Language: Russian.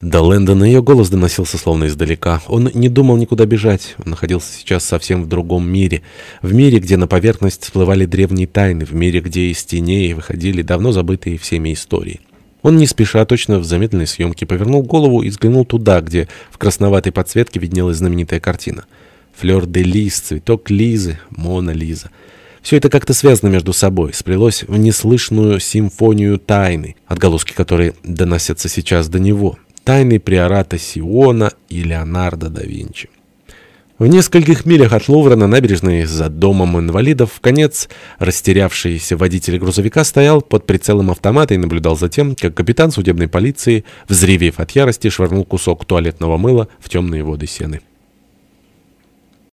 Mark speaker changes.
Speaker 1: До Лэндона ее голос доносился словно издалека. Он не думал никуда бежать. Он находился сейчас совсем в другом мире. В мире, где на поверхность всплывали древние тайны. В мире, где из теней выходили давно забытые всеми истории. Он не спеша, точно в замедленной съемке, повернул голову и взглянул туда, где в красноватой подсветке виднелась знаменитая картина. Флёр де лис, цветок Лизы, Мона Лиза. Все это как-то связано между собой, сплелось в неслышную симфонию тайны, отголоски которой доносятся сейчас до него тайны приората Сиона и Леонардо да Винчи. В нескольких милях от Лувра на набережной за домом инвалидов в конец растерявшийся водитель грузовика стоял под прицелом автомата и наблюдал за тем, как капитан судебной полиции, взревев от ярости, швырнул кусок туалетного мыла в темные воды сены.